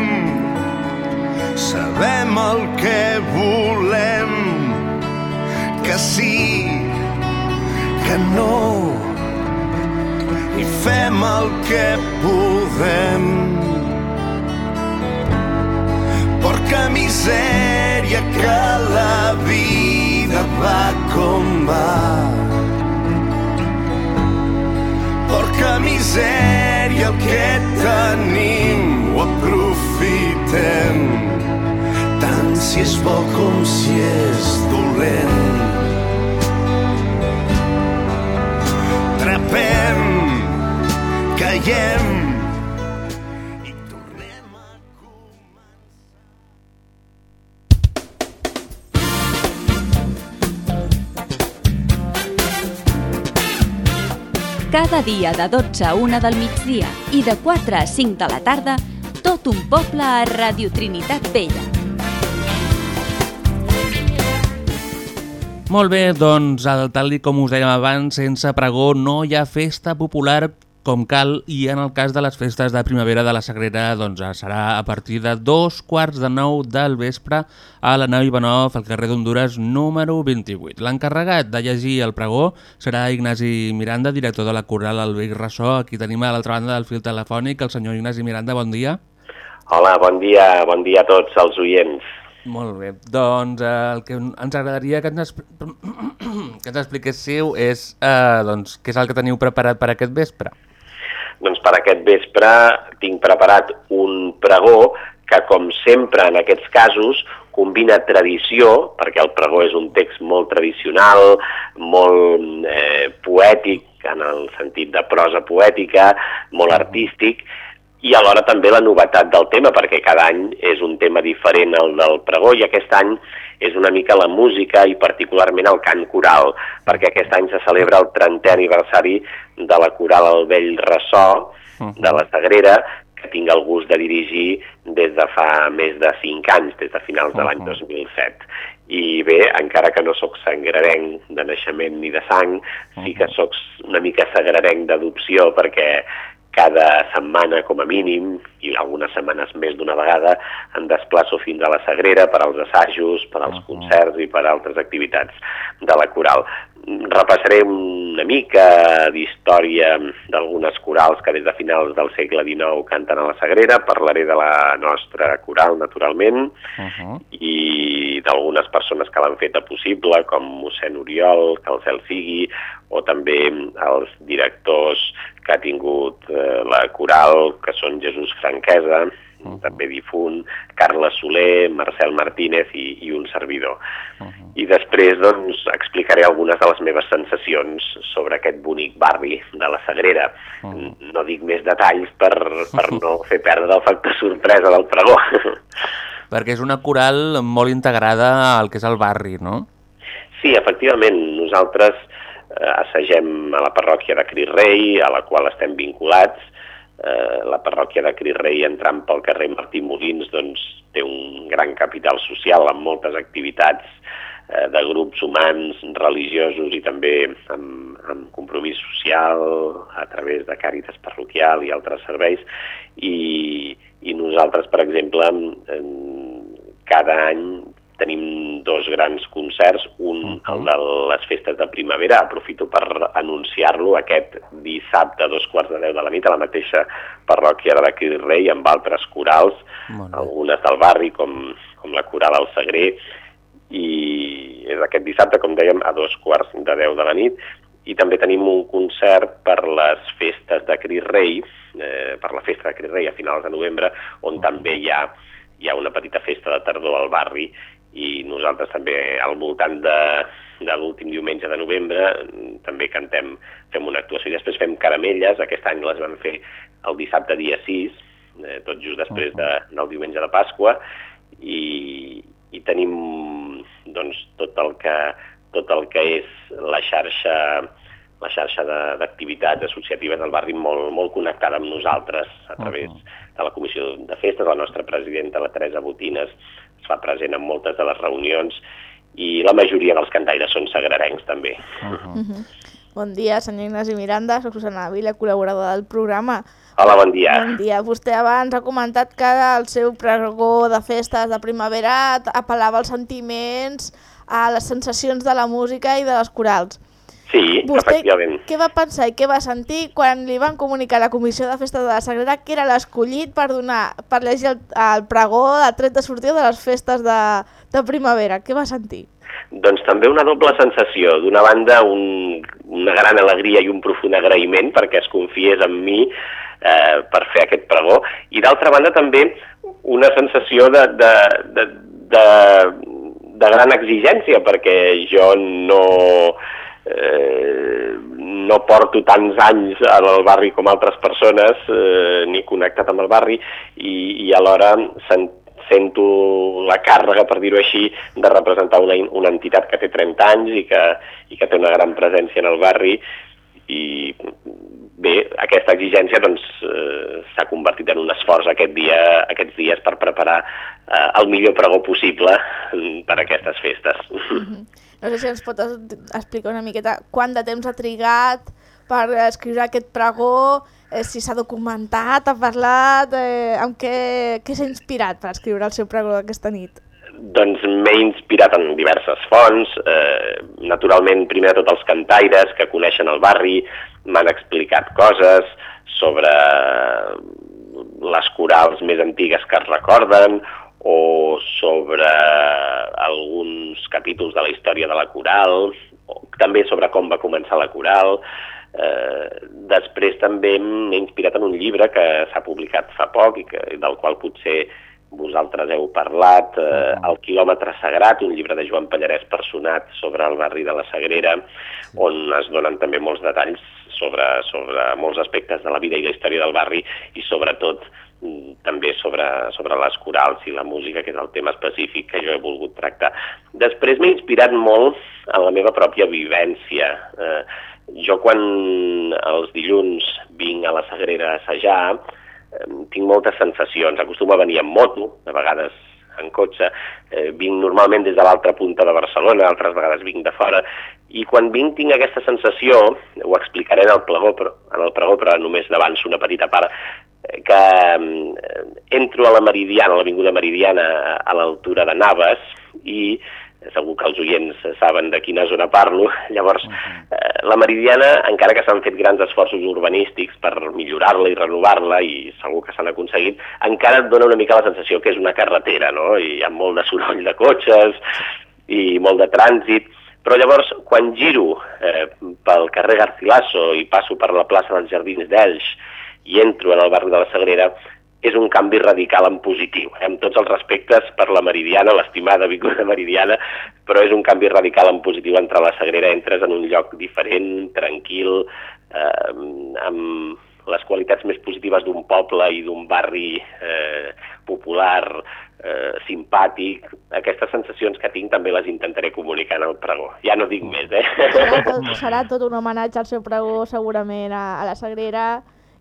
sabem el que volem, que sí, que no i fem el que podem. Porca misèria que la vida va com va. Porca misèria el que tenim ho aprofitem. és bo com si és dolent. Trapem, caiem, Cada dia de 12 a 1 del migdia i de 4 a 5 de la tarda, tot un poble a Radio Trinitat Vella. Molt bé, doncs, tal com us dèiem abans, sense pregó no hi ha festa popular com cal i en el cas de les festes de primavera de la Sagrera doncs, serà a partir de dos quarts de nou del vespre a la nau Ivanov al carrer d'Honduras número 28. L'encarregat de llegir el pregó serà Ignasi Miranda, director de la Coral El Vic Ressò. Aquí tenim a l'altra banda del fil telefònic el senyor Ignasi Miranda, bon dia. Hola, bon dia, bon dia a tots els oients. Molt bé, doncs eh, el que ens agradaria que ens, que ens expliquéssiu és eh, doncs, què és el que teniu preparat per aquest vespre. Doncs per aquest vespre tinc preparat un pregó que, com sempre en aquests casos, combina tradició, perquè el pregó és un text molt tradicional, molt eh, poètic, en el sentit de prosa poètica, molt artístic, i alhora també la novetat del tema, perquè cada any és un tema diferent al del pregó, i aquest any és una mica la música i particularment el cant coral, perquè aquest any se celebra el 30è aniversari de la coral El Vell Ressò, de la Sagrera, que tinc el gust de dirigir des de fa més de 5 anys, des de finals de l'any 2007. I bé, encara que no sóc sangrarenc de naixement ni de sang, sí que sóc una mica sagrarenc d'adopció perquè cada setmana com a mínim, i algunes setmanes més d'una vegada, em desplaço fins a la Sagrera per als assajos, per als concerts i per altres activitats de la coral. Repassaré una mica d'història d'algunes corals que des de finals del segle XIX canten a la Sagrera, parlaré de la nostra coral, naturalment, Uh -huh. i d'algunes persones que l'han feta possible, com mossèn Oriol, que el cel sigui, o també els directors que ha tingut eh, la coral, que són Jesús Franquesa, també difunt, Carles Soler, Marcel Martínez i, i un servidor. I després doncs, explicaré algunes de les meves sensacions sobre aquest bonic barri de la Sagrera. No dic més detalls per, per no fer perdre el factor sorpresa del pregó. Perquè és una coral molt integrada al que és el barri, no? Sí, efectivament, nosaltres assagem a la parròquia de Cris Rei, a la qual estem vinculats. Eh, la parròquia de Cris Rei, entrant pel carrer Martí Molins, doncs, té un gran capital social amb moltes activitats eh, de grups humans, religiosos i també amb, amb compromís social a través de càritas parroquial i altres serveis. I, i nosaltres, per exemple, en, cada any tenim dos grans concerts, un el de les festes de primavera, aprofito per anunciar-lo. Aquest dissabte a dos quarts de deu de la nit a la mateixa parròquia de la Cris Rei amb altres corals, algunes del barri com, com la coral al Sagrer, i és aquest dissabte, com dèiem, a dos quarts de deu de la nit, i també tenim un concert per les festes de Cris Rei, eh, per la festa de Cris Rei a finals de novembre, on també hi ha, hi ha una petita festa de tardor al barri i nosaltres també al voltant de, de l'últim diumenge de novembre també cantem, fem una actuació i després fem caramelles, aquest any les vam fer el dissabte dia 6, eh, tot just després de, del diumenge de Pasqua. I, i tenim doncs, tot el que tot el que és la xarxa la xarxa d'activitats associatives del barri molt, molt connectada amb nosaltres a través de la Comissió de Festes. La nostra presidenta, la Teresa Botines, es fa present en moltes de les reunions i la majoria dels cantaires són sagrarencs també. Mhm. Bon dia, senyor Ignasi Miranda, soc Susana Vila, col·laboradora del programa. Hola, bon dia. Bon dia. Vostè abans ha comentat que el seu pregó de festes de primavera apel·lava als sentiments, a les sensacions de la música i de les corals. Sí, Vostè efectivament. què va pensar i què va sentir quan li van comunicar a la Comissió de Festes de la Sagrera que era l'escollit per donar per llegir el, el pregó de tret de sortida de les festes de, de primavera? Què va sentir? Doncs també una doble sensació. D'una banda, un, una gran alegria i un profund agraïment perquè es confiés en mi eh, per fer aquest pregó. I d'altra banda, també una sensació de, de, de, de, de gran exigència, perquè jo no, eh, no porto tants anys al barri com altres persones, eh, ni connectat amb el barri, i, i alhora sen, sento la càrrega, per dir-ho així, de representar una, una entitat que té 30 anys i que, i que té una gran presència en el barri, i bé, aquesta exigència doncs, eh, s'ha convertit en un esforç aquest dia, aquests dies per preparar eh, el millor pregó possible mm, per a aquestes festes. No sé si ens pot es- explicar una miqueta quant de temps ha trigat per escriure aquest pregó, eh, si s'ha documentat, ha parlat, eh, amb què, què s'ha inspirat per escriure el seu pregó d'aquesta nit? Doncs m'he inspirat en diverses fonts, eh, naturalment primer de tot els cantaires que coneixen el barri, m'han explicat coses sobre les corals més antigues que es recorden o sobre alguns capítols de la història de la coral, o també sobre com va començar la coral. Eh, després també m'he inspirat en un llibre que s'ha publicat fa poc i que, del qual potser vosaltres heu parlat, eh, El quilòmetre sagrat, un llibre de Joan Pallarès personat sobre el barri de la Sagrera, on es donen també molts detalls sobre, sobre molts aspectes de la vida i la història del barri i sobretot mm, també sobre, sobre les corals i la música, que és el tema específic que jo he volgut tractar. Després m'he inspirat molt en la meva pròpia vivència. Eh, jo quan els dilluns vinc a la Sagrera a assajar, eh, tinc moltes sensacions. Acostumo a venir en moto, de vegades en cotxe, eh, vinc normalment des de l'altra punta de Barcelona, altres vegades vinc de fora, i quan vinc tinc aquesta sensació, ho explicaré en el pregó, però, en el pregó, però només d'avanço una petita part, que eh, entro a la Meridiana, a l'Avinguda Meridiana, a l'altura de Naves, i segur que els oients saben de quina zona parlo, llavors eh, la Meridiana, encara que s'han fet grans esforços urbanístics per millorar-la i renovar-la, i segur que s'han aconseguit, encara et dona una mica la sensació que és una carretera, no? I hi ha molt de soroll de cotxes i molt de trànsit, però llavors, quan giro eh, pel carrer Garcilaso i passo per la plaça dels Jardins d'Elx i entro en el barri de la Sagrera, és un canvi radical en positiu, eh? amb tots els respectes per la Meridiana, l'estimada Avinguda Meridiana, però és un canvi radical en positiu entre la Sagrera, entres en un lloc diferent, tranquil, eh, amb les qualitats més positives d'un poble i d'un barri eh, popular, eh, simpàtic. Aquestes sensacions que tinc també les intentaré comunicar en el pregó. Ja no dic més, eh? Serà tot, serà tot un homenatge al seu pregó segurament a, a la Sagrera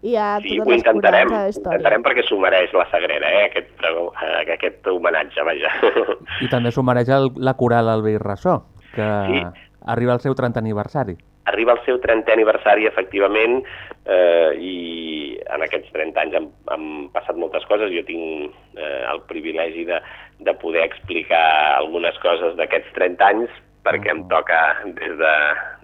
i a Sí, totes ho intentarem, de la ho història. intentarem perquè s'ho mereix la Sagrera, eh, aquest, eh, aquest homenatge, vaja. I també s'ho mereix el, la coral al Vell Ressò, que Sí. arriba al seu 30 aniversari. Arriba el seu 30è aniversari, efectivament, eh, i en aquests 30 anys han, han passat moltes coses. Jo tinc eh, el privilegi de, de poder explicar algunes coses d'aquests 30 anys, perquè em toca des de,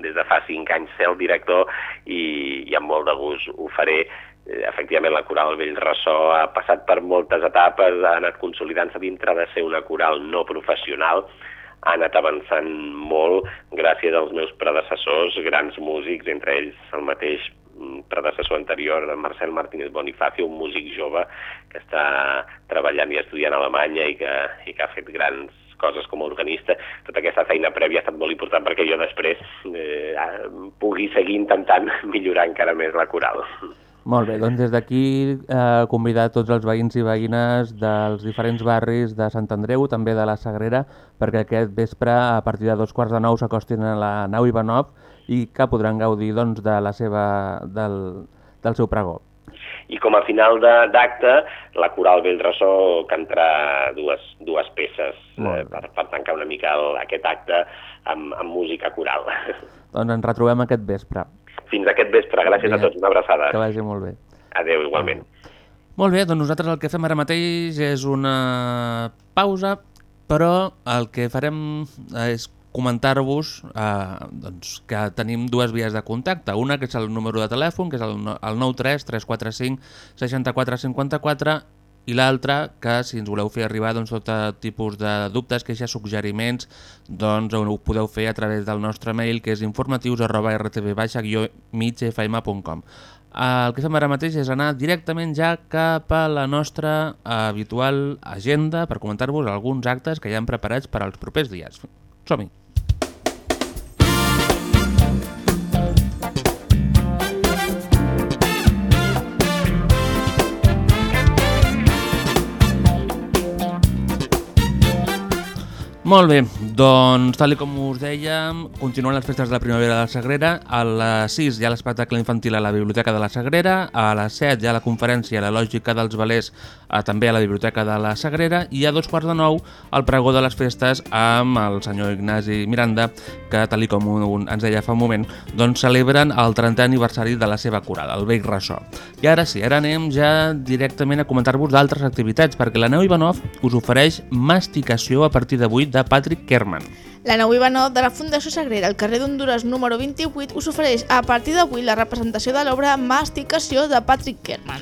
des de fa 5 anys ser el director i, i amb molt de gust ho faré. Eh, Efectivament, la coral Vell Ressò ha passat per moltes etapes, ha anat consolidant-se dintre de ser una coral no professional, ha anat avançant molt gràcies als meus predecessors, grans músics, entre ells el mateix mm, predecessor anterior, Marcel Martínez Bonifacio, un músic jove que està treballant i estudiant a Alemanya i que, i que ha fet grans coses com a organista. Tota aquesta feina prèvia ha estat molt important perquè jo després eh, pugui seguir intentant millorar encara més la coral. Molt bé, doncs des d'aquí eh, convidar tots els veïns i veïnes dels diferents barris de Sant Andreu, també de la Sagrera, perquè aquest vespre, a partir de dos quarts de nou, s'acostin a la nau Ivanov i que podran gaudir doncs, de la seva, del, del seu pregó. I com a final de- d'acte, la coral Bellressó cantarà dues, dues peces eh, per, per tancar una mica el, aquest acte amb, amb música coral. Doncs ens retrobem aquest vespre. Fins aquest vespre. Gràcies Vinga. a tots. Una abraçada. Que vagi molt bé. Adéu, igualment. Molt bé, doncs nosaltres el que fem ara mateix és una pausa, però el que farem és comentar-vos eh, doncs, que tenim dues vies de contacte. Una que és el número de telèfon, que és el, el 93 345 64 54 i l'altra, que si ens voleu fer arribar doncs, tot tipus de dubtes, queixes, suggeriments, doncs ho podeu fer a través del nostre mail, que és informatius arroba rtv-migfm.com. El que fem ara mateix és anar directament ja cap a la nostra habitual agenda per comentar-vos alguns actes que ja hem preparats per als propers dies. Som-hi! Molt bé, doncs tal com us dèiem, continuen les festes de la primavera de la Sagrera, a les 6 hi ha l'espectacle infantil a la Biblioteca de la Sagrera, a les 7 hi ha la conferència La lògica dels valers a, també a la Biblioteca de la Sagrera i a dos quarts de nou el pregó de les festes amb el senyor Ignasi Miranda, que tal com un, ens deia fa un moment, doncs celebren el 30è aniversari de la seva curada, el Vell Ressò. I ara sí, ara anem ja directament a comentar-vos d'altres activitats, perquè la Neu Ivanov us ofereix masticació a partir d'avui de Patrick Kerman. La nau Ivanov de la Fundació Sagrera al carrer d'Honduras número 28 us ofereix a partir d'avui la representació de l'obra Masticació de Patrick Kerman.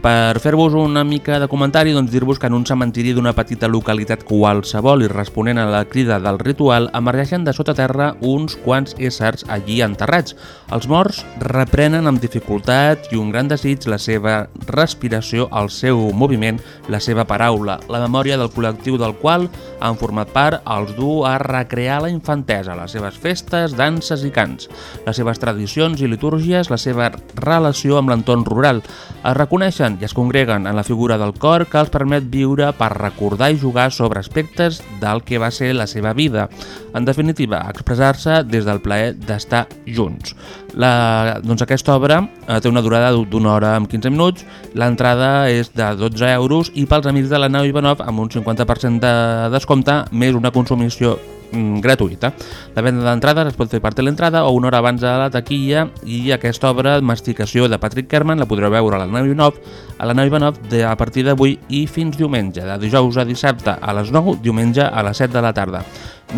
Per fer-vos una mica de comentari, doncs dir-vos que en un cementiri d'una petita localitat qualsevol i responent a la crida del ritual, emergeixen de sota terra uns quants éssers allí enterrats. Els morts reprenen amb dificultat i un gran desig la seva respiració, el seu moviment, la seva paraula, la memòria del col·lectiu del qual han format part els du a recrear la infantesa, les seves festes, danses i cants, les seves tradicions i litúrgies, la seva relació amb l'entorn rural. Es reconeixen i es congreguen en la figura del cor que els permet viure per recordar i jugar sobre aspectes del que va ser la seva vida. En definitiva, expressar-se des del plaer d'estar junts. La, doncs aquesta obra eh, té una durada d'una hora amb 15 minuts, l'entrada és de 12 euros i pels amics de la nau Ivanov amb un 50% de descompte més una consumició gratuïta. La venda d'entrades es pot fer per teleentrada o una hora abans de la taquilla i aquesta obra, Masticació de Patrick Kerman, la podreu veure a la nau Ivanov, a la nau Ivanov de, a partir d'avui i fins diumenge, de dijous a dissabte a les 9, diumenge a les 7 de la tarda.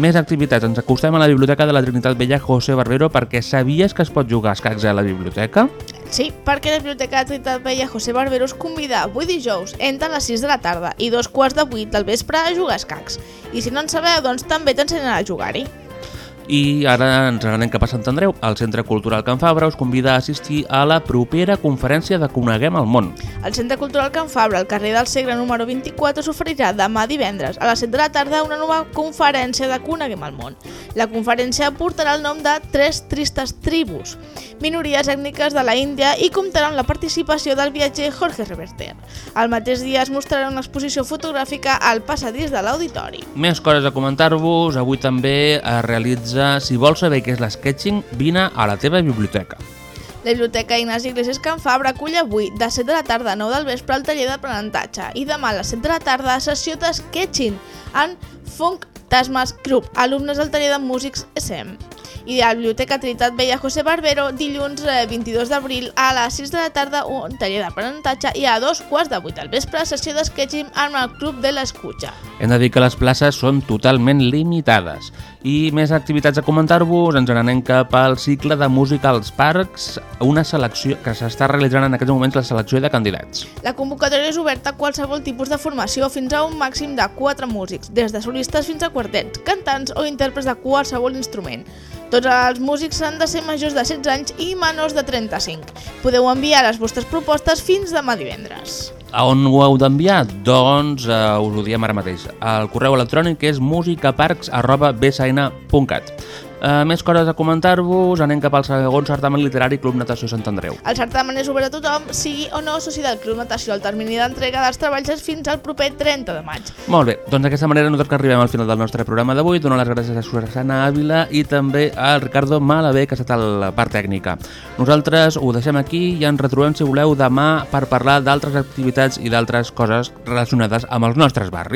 Més activitats. Ens acostem a la Biblioteca de la Trinitat Vella José Barbero perquè sabies que es pot jugar a escacs a la biblioteca? Sí, perquè la Biblioteca de Trinitat Vella José Barbero us convida avui dijous entre les 6 de la tarda i dos quarts de 8 del vespre a jugar a escacs. I si no en sabeu, doncs també t'ensenya a jugar-hi. I ara ens anem cap a Sant Andreu. El Centre Cultural Can Fabra us convida a assistir a la propera conferència de Coneguem el món. El Centre Cultural Can Fabra, al carrer del Segre número 24, s'oferirà demà divendres a les 7 de la tarda una nova conferència de Coneguem el món. La conferència portarà el nom de Tres Tristes Tribus, minories ètniques de la Índia i comptarà amb la participació del viatger Jorge Reverter. Al mateix dia es mostrarà una exposició fotogràfica al passadís de l'auditori. Més coses a comentar-vos. Avui també es realitza Si vols saber què és l'sketching, vine a la teva biblioteca. La Biblioteca Ignasi Iglesias Can Fabra acull avui de 7 de la tarda a 9 del vespre el taller d'aprenentatge i demà a les 7 de la tarda sessió de sketching en Funk Tasmas Group, alumnes del taller de músics SM. I a la Biblioteca Trinitat Vella José Barbero, dilluns eh, 22 d'abril a les 6 de la tarda un taller d'aprenentatge i a dos quarts de 8 del vespre sessió de sketching amb el Club de l'Escutxa. Hem de dir que les places són totalment limitades. I més activitats a comentar-vos, ens n'anem cap al cicle de música als parcs, una selecció que s'està realitzant en aquests moments la selecció de candidats. La convocatòria és oberta a qualsevol tipus de formació fins a un màxim de 4 músics, des de solistes fins a quartets, cantants o intèrprets de qualsevol instrument. Tots els músics han de ser majors de 16 anys i menors de 35. Podeu enviar les vostres propostes fins demà divendres. A on ho heu d'enviar? Doncs eh, us ho diem ara mateix. El correu electrònic és musicaparcs.bsn.cat. Eh, més coses a comentar-vos, anem cap al segon certamen literari Club Natació Sant Andreu. El certamen és obert a tothom, sigui o no soci del Club Natació. El termini d'entrega dels treballs és fins al proper 30 de maig. Molt bé, doncs d'aquesta manera nosaltres que arribem al final del nostre programa d'avui. Dono les gràcies a Susana Ávila i també a Ricardo Malabé, que ha estat a la part tècnica. Nosaltres ho deixem aquí i ens retrobem, si voleu, demà per parlar d'altres activitats i d'altres coses relacionades amb els nostres barris.